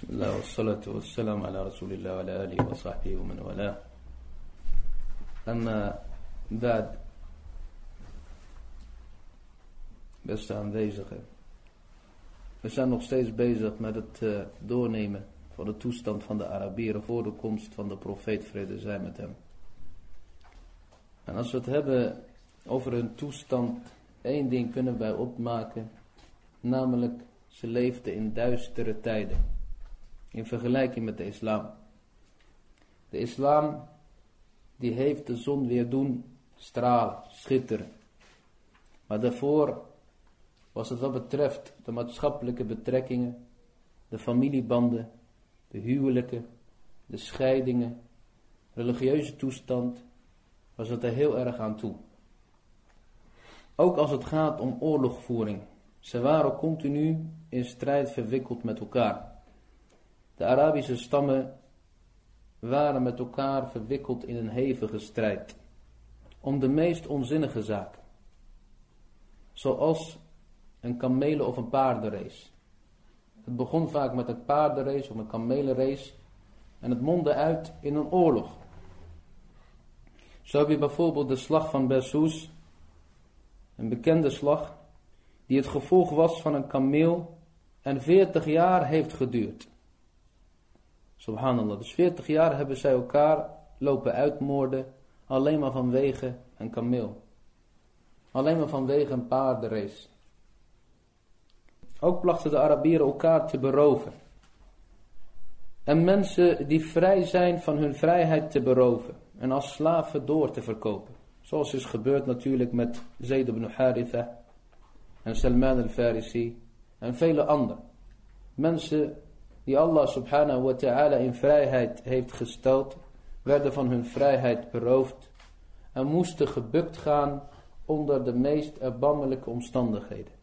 بسم الله والصلاة والسلام على رسول الله وعلى آله وصحبه ومن والاه أما بعد beste aanwezigen. We zijn nog steeds bezig met het uh, doornemen van de toestand van de Arabieren voor de komst van de profeet vrede zij met hem. En als we het hebben over hun toestand, één ding kunnen wij opmaken, namelijk ze leefden in duistere tijden. In vergelijking met de islam. De islam, die heeft de zon weer doen stralen, schitteren. Maar daarvoor was het wat betreft de maatschappelijke betrekkingen, de familiebanden, de huwelijken, de scheidingen, religieuze toestand, was het er heel erg aan toe. Ook als het gaat om oorlogvoering. Ze waren continu in strijd verwikkeld met elkaar. De Arabische stammen waren met elkaar verwikkeld in een hevige strijd. Om de meest onzinnige zaken. Zoals een kamelen- of een paardenrace. Het begon vaak met een paardenrace of een kamelenrace. En het mondde uit in een oorlog. Zo heb je bijvoorbeeld de slag van Bessoes. Een bekende slag. Die het gevolg was van een kameel. En 40 jaar heeft geduurd. Subhanallah. Dus 40 jaar hebben zij elkaar lopen uitmoorden. Alleen maar vanwege een kameel. Alleen maar vanwege een paardenrace. Ook plachten de Arabieren elkaar te beroven. En mensen die vrij zijn van hun vrijheid te beroven. En als slaven door te verkopen. Zoals is gebeurd natuurlijk met Zayd ibn Haritha. En Salman al-Farisi. En vele anderen. Mensen die Allah subhanahu wa ta'ala in vrijheid heeft gesteld. Werden van hun vrijheid beroofd. En moesten gebukt gaan onder de meest erbarmelijke omstandigheden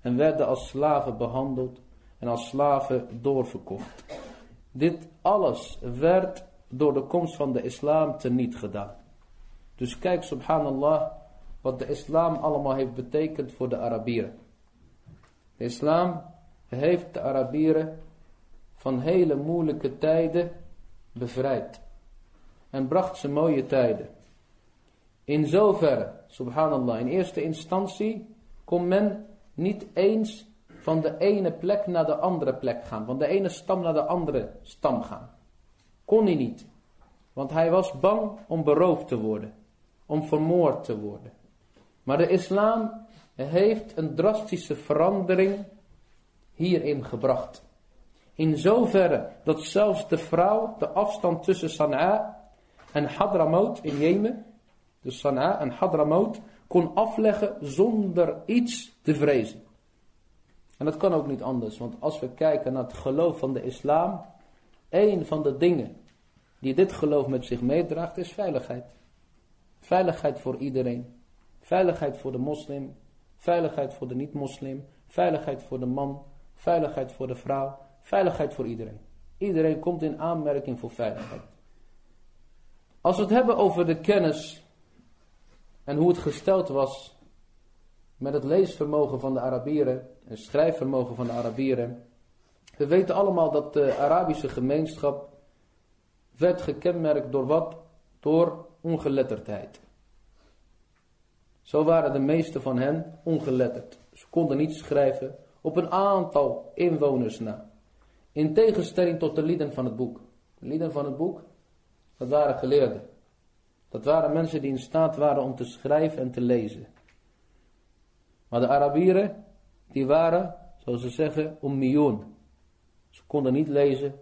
en werden als slaven behandeld en als slaven doorverkocht. Dit alles werd door de komst van de islam teniet gedaan. Dus kijk subhanallah wat de islam allemaal heeft betekend voor de Arabieren. De islam heeft de Arabieren van hele moeilijke tijden bevrijd. En bracht ze mooie tijden. In zoverre, subhanallah, in eerste instantie kon men niet eens van de ene plek naar de andere plek gaan. Van de ene stam naar de andere stam gaan. Kon hij niet. Want hij was bang om beroofd te worden. Om vermoord te worden. Maar de islam heeft een drastische verandering hierin gebracht. In zoverre dat zelfs de vrouw de afstand tussen Sana'a en Hadramaut in Jemen, dus Sana'a en Hadramaut, kon afleggen zonder iets te vrezen. En dat kan ook niet anders, want als we kijken naar het geloof van de islam, een van de dingen die dit geloof met zich meedraagt is veiligheid. Veiligheid voor iedereen. Veiligheid voor de moslim, veiligheid voor de niet-moslim, veiligheid voor de man, veiligheid voor de vrouw, veiligheid voor iedereen. Iedereen komt in aanmerking voor veiligheid. Als we het hebben over de kennis en hoe het gesteld was met het leesvermogen van de Arabieren en schrijfvermogen van de Arabieren. We weten allemaal dat de Arabische gemeenschap werd gekenmerkt door wat? Door ongeletterdheid. Zo waren de meeste van hen ongeletterd. Ze konden niet schrijven op een aantal inwoners na. In tegenstelling tot de lieden van het boek. De lieden van het boek, dat waren geleerden. Dat waren mensen die in staat waren om te schrijven en te lezen. Maar de Arabieren, die waren, zoals ze zeggen, miljoen. Ze konden niet lezen,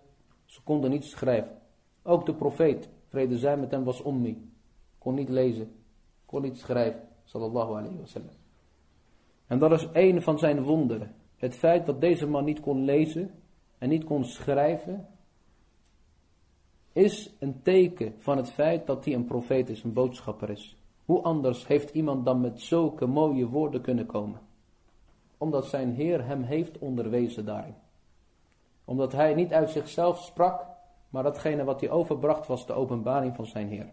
ze konden niet schrijven. Ook de profeet, vrede zij met hem, was ummi. Kon niet lezen, kon niet schrijven, sallallahu alayhi wa sallam. En dat is een van zijn wonderen. Het feit dat deze man niet kon lezen en niet kon schrijven, is een teken van het feit dat hij een profeet is, een boodschapper is. Hoe anders heeft iemand dan met zulke mooie woorden kunnen komen? Omdat zijn Heer hem heeft onderwezen daarin. Omdat hij niet uit zichzelf sprak, maar datgene wat hij overbracht was de openbaring van zijn Heer.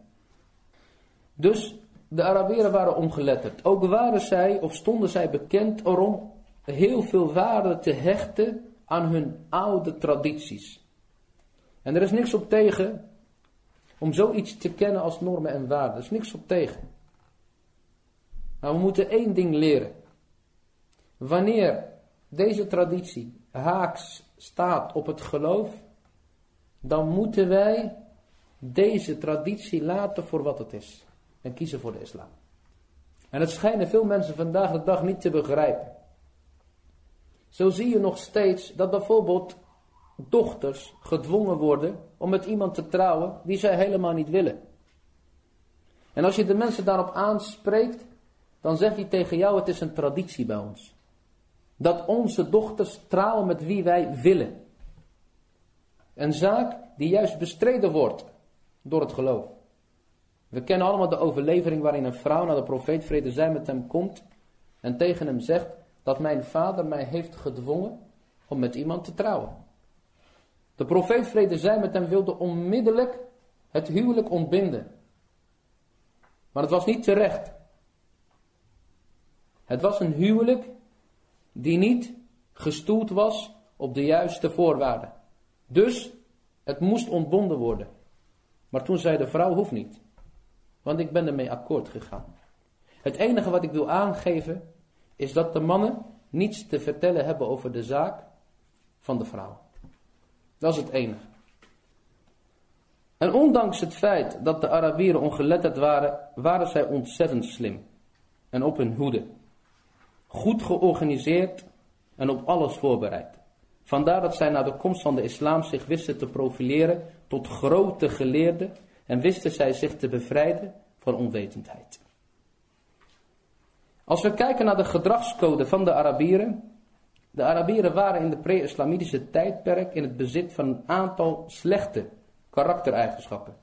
Dus de Arabieren waren ongeletterd. Ook waren zij, of stonden zij bekend erom, heel veel waarde te hechten aan hun oude tradities. En er is niks op tegen om zoiets te kennen als normen en waarden. Er is niks op tegen. Maar we moeten één ding leren. Wanneer deze traditie haaks staat op het geloof, dan moeten wij deze traditie laten voor wat het is. En kiezen voor de islam. En het schijnen veel mensen vandaag de dag niet te begrijpen. Zo zie je nog steeds dat bijvoorbeeld dochters gedwongen worden om met iemand te trouwen die zij helemaal niet willen. En als je de mensen daarop aanspreekt, dan zegt hij tegen jou: het is een traditie bij ons. Dat onze dochters trouwen met wie wij willen. Een zaak die juist bestreden wordt door het geloof. We kennen allemaal de overlevering waarin een vrouw naar de profeet vrede zij met hem komt en tegen hem zegt dat mijn vader mij heeft gedwongen om met iemand te trouwen. De profeet vrede zij met hem wilde onmiddellijk het huwelijk ontbinden. Maar het was niet terecht. Het was een huwelijk die niet gestoeld was op de juiste voorwaarden. Dus het moest ontbonden worden. Maar toen zei de vrouw, hoeft niet. Want ik ben ermee akkoord gegaan. Het enige wat ik wil aangeven is dat de mannen niets te vertellen hebben over de zaak van de vrouw. Dat is het enige. En ondanks het feit dat de Arabieren ongeletterd waren, waren zij ontzettend slim. En op hun hoede. Goed georganiseerd en op alles voorbereid. Vandaar dat zij na de komst van de islam zich wisten te profileren tot grote geleerden en wisten zij zich te bevrijden van onwetendheid. Als we kijken naar de gedragscode van de Arabieren. De Arabieren waren in de pre-islamitische tijdperk in het bezit van een aantal slechte karaktereigenschappen.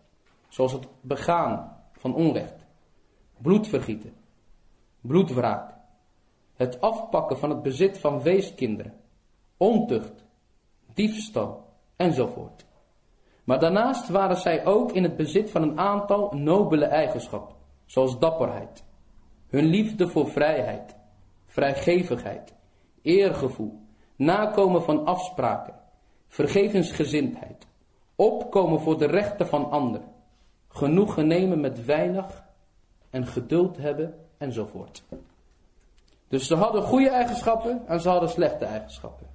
Zoals het begaan van onrecht, bloedvergieten, bloedwraak, het afpakken van het bezit van weeskinderen, ontucht, diefstal enzovoort. Maar daarnaast waren zij ook in het bezit van een aantal nobele eigenschappen, zoals dapperheid, hun liefde voor vrijheid, vrijgevigheid, eergevoel, nakomen van afspraken, vergevensgezindheid, opkomen voor de rechten van anderen, genoegen nemen met weinig en geduld hebben enzovoort. Dus ze hadden goede eigenschappen en ze hadden slechte eigenschappen.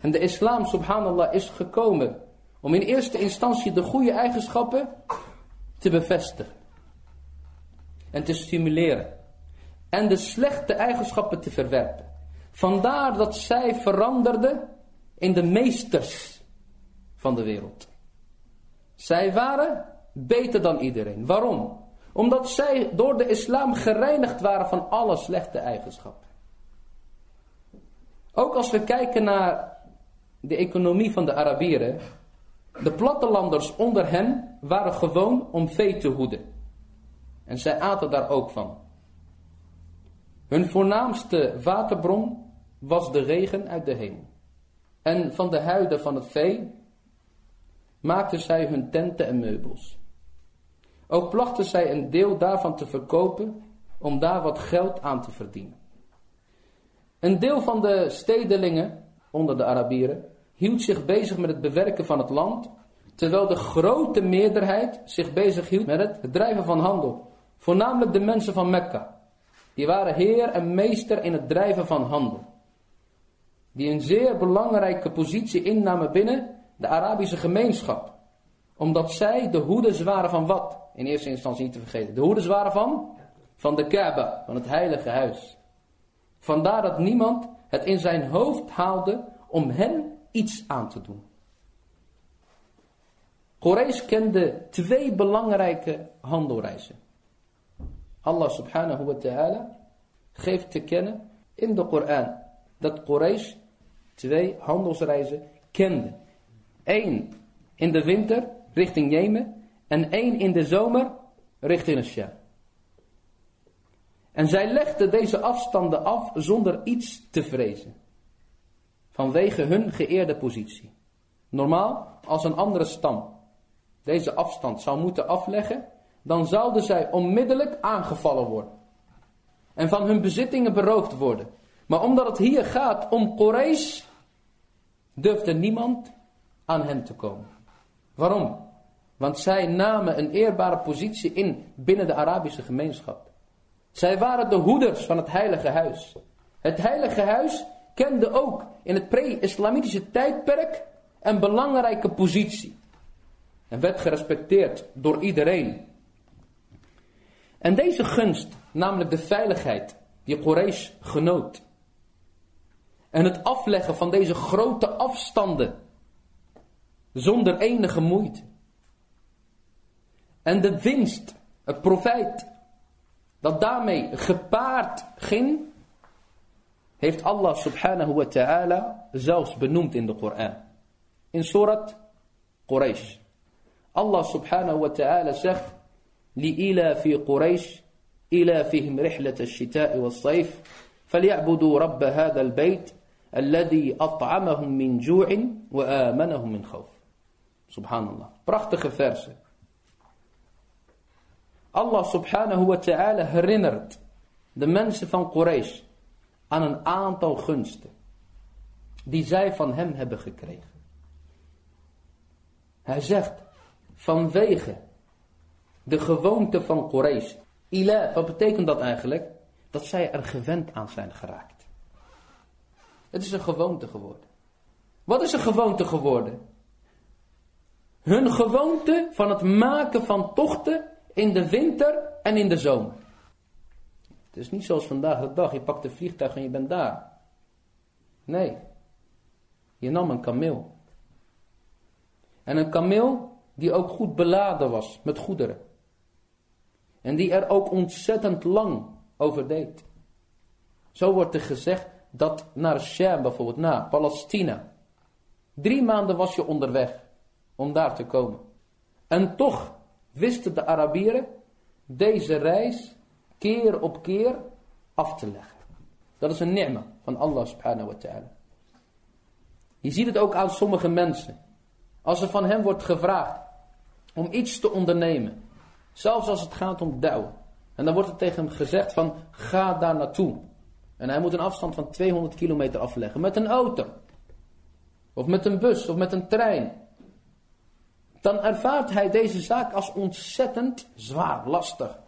En de islam, subhanallah, is gekomen om in eerste instantie de goede eigenschappen te bevestigen. En te stimuleren. En de slechte eigenschappen te verwerpen. Vandaar dat zij veranderden in de meesters van de wereld. Zij waren beter dan iedereen. Waarom? Omdat zij door de islam gereinigd waren van alle slechte eigenschappen. Ook als we kijken naar de economie van de Arabieren. De plattelanders onder hen waren gewoon om vee te hoeden. En zij aten daar ook van. Hun voornaamste waterbron was de regen uit de hemel. En van de huiden van het vee maakten zij hun tenten en meubels. Ook plachten zij een deel daarvan te verkopen om daar wat geld aan te verdienen. Een deel van de stedelingen onder de Arabieren hield zich bezig met het bewerken van het land, terwijl de grote meerderheid zich bezig hield met het drijven van handel. Voornamelijk de mensen van Mekka. Die waren heer en meester in het drijven van handel. Die een zeer belangrijke positie innamen binnen de Arabische gemeenschap. Omdat zij de hoeders waren van wat? In eerste instantie niet te vergeten. De hoeders waren van? Van de Kaaba, van het heilige huis. Vandaar dat niemand het in zijn hoofd haalde om hen iets aan te doen. Quraysh kende twee belangrijke handelreizen. Allah subhanahu wa ta'ala geeft te kennen in de Koran dat Quraysh twee handelsreizen kende. Eén in de winter richting Jemen en één in de zomer richting Sham. En zij legden deze afstanden af zonder iets te vrezen vanwege hun geëerde positie. Normaal, als een andere stam deze afstand zou moeten afleggen, dan zouden zij onmiddellijk aangevallen worden. En van hun bezittingen beroofd worden. Maar omdat het hier gaat om Quraysh, durfde niemand aan hen te komen. Waarom? Want zij namen een eerbare positie in binnen de Arabische gemeenschap. Zij waren de hoeders van het heilige huis. Het heilige huis kende ook in het pre-islamitische tijdperk een belangrijke positie. En werd gerespecteerd door iedereen. En deze gunst, namelijk de veiligheid die Quraysh genoot. En het afleggen van deze grote afstanden zonder enige moeite. En de winst, het profijt, dat daarmee gepaard ging, heeft Allah subhanahu wa ta'ala zelfs benoemd in de Koran. In surat Quraysh. Allah subhanahu wa ta'ala zegt, لإلاف قريش إلافهم رحلة الشتاء والصيف فليعبدوا رب هذا البيت الذي أطعمهم من جوع وآمنهم من خوف سبحان الله prachtige versen Allah subhanahu wa ta'ala herinnert de mensen van Quraysh aan een aantal gunsten die zij van hem hebben gekregen. Hij zegt, vanwege de gewoonte van Quraysh, ila, wat betekent dat eigenlijk? Dat zij er gewend aan zijn geraakt. Het is een gewoonte geworden. Wat is een gewoonte geworden? Hun gewoonte van het maken van tochten in de winter en in de zomer. Het is niet zoals vandaag de dag, je pakt een vliegtuig en je bent daar. Nee, je nam een kameel. En een kameel die ook goed beladen was met goederen. En die er ook ontzettend lang over deed. Zo wordt er gezegd dat naar Sham bijvoorbeeld, naar Palestina. Drie maanden was je onderweg om daar te komen. En toch wisten de Arabieren deze reis keer op keer af te leggen. Dat is een ni'ma van Allah subhanahu wa ta'ala. Je ziet het ook aan sommige mensen. Als er van hem wordt gevraagd om iets te ondernemen. Zelfs als het gaat om douwen. En dan wordt er tegen hem gezegd van ga daar naartoe. En hij moet een afstand van 200 kilometer afleggen met een auto. Of met een bus of met een trein dan ervaart hij deze zaak als ontzettend zwaar, lastig.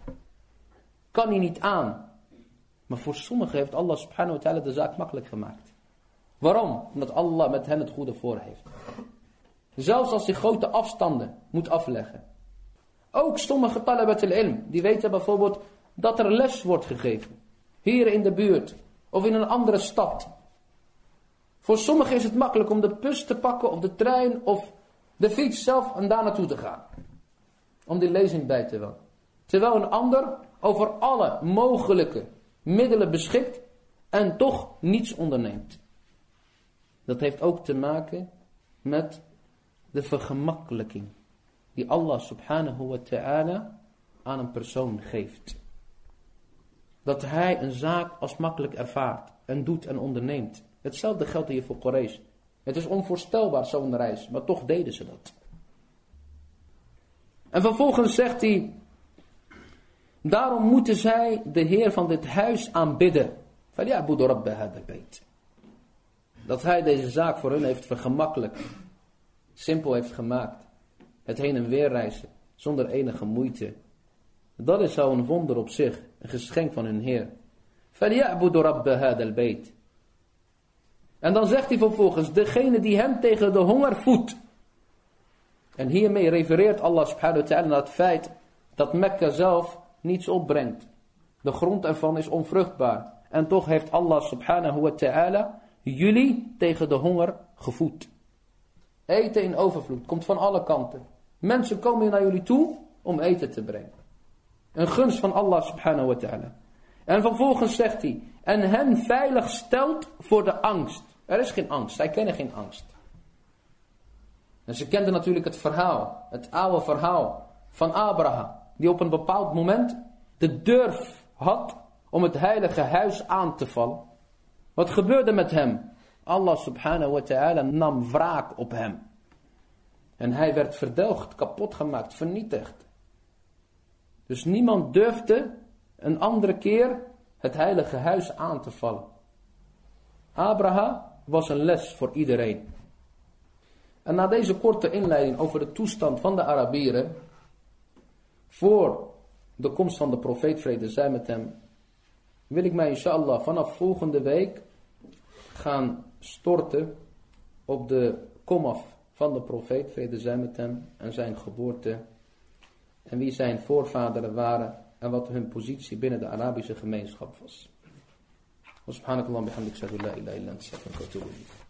Kan hij niet aan. Maar voor sommigen heeft Allah subhanahu wa ta'ala de zaak makkelijk gemaakt. Waarom? Omdat Allah met hen het goede voor heeft. Zelfs als hij grote afstanden moet afleggen. Ook sommige talabat al-ilm, die weten bijvoorbeeld dat er les wordt gegeven. Hier in de buurt of in een andere stad. Voor sommigen is het makkelijk om de bus te pakken of de trein of de fiets zelf en daar naartoe te gaan. Om die lezing bij te wonen. Terwijl een ander over alle mogelijke middelen beschikt en toch niets onderneemt. Dat heeft ook te maken met de vergemakkelijking die Allah subhanahu wa ta'ala aan een persoon geeft. Dat hij een zaak als makkelijk ervaart en doet en onderneemt. Hetzelfde geldt hier voor Quraysh. Het is onvoorstelbaar zo'n reis, maar toch deden ze dat. En vervolgens zegt hij, daarom moeten zij de Heer van dit huis aanbidden. Dat hij deze zaak voor hun heeft vergemakkelijk, simpel heeft gemaakt. Het heen en weer reizen, zonder enige moeite. Dat is zo'n wonder op zich, een geschenk van hun Heer. فَلْيَعْبُدُ رَبَّ هَذَا الْبَيْتِ en dan zegt hij vervolgens, degene die hem tegen de honger voedt. En hiermee refereert Allah subhanahu wa ta'ala naar het feit dat Mekka zelf niets opbrengt. De grond ervan is onvruchtbaar. En toch heeft Allah subhanahu wa ta'ala jullie tegen de honger gevoed. Eten in overvloed, komt van alle kanten. Mensen komen naar jullie toe om eten te brengen. Een gunst van Allah subhanahu wa ta'ala. En vervolgens zegt hij, en hen veilig stelt voor de angst. Er is geen angst. Zij kennen geen angst. En ze kenden natuurlijk het verhaal, het oude verhaal van Abraham, die op een bepaald moment de durf had om het heilige huis aan te vallen. Wat gebeurde met hem? Allah subhanahu wa ta'ala nam wraak op hem. En hij werd verdelgd, kapot gemaakt, vernietigd. Dus niemand durfde een andere keer het heilige huis aan te vallen. Abraham was een les voor iedereen. En na deze korte inleiding over de toestand van de Arabieren, voor de komst van de profeet vrede zij met hem, wil ik mij inshallah vanaf volgende week gaan storten op de komaf van de profeet vrede zij met hem en zijn geboorte en wie zijn voorvaderen waren en wat hun positie binnen de Arabische gemeenschap was. subhanakallah bihamdik shadu la ilaha illa anta astaghfiruka wa atubu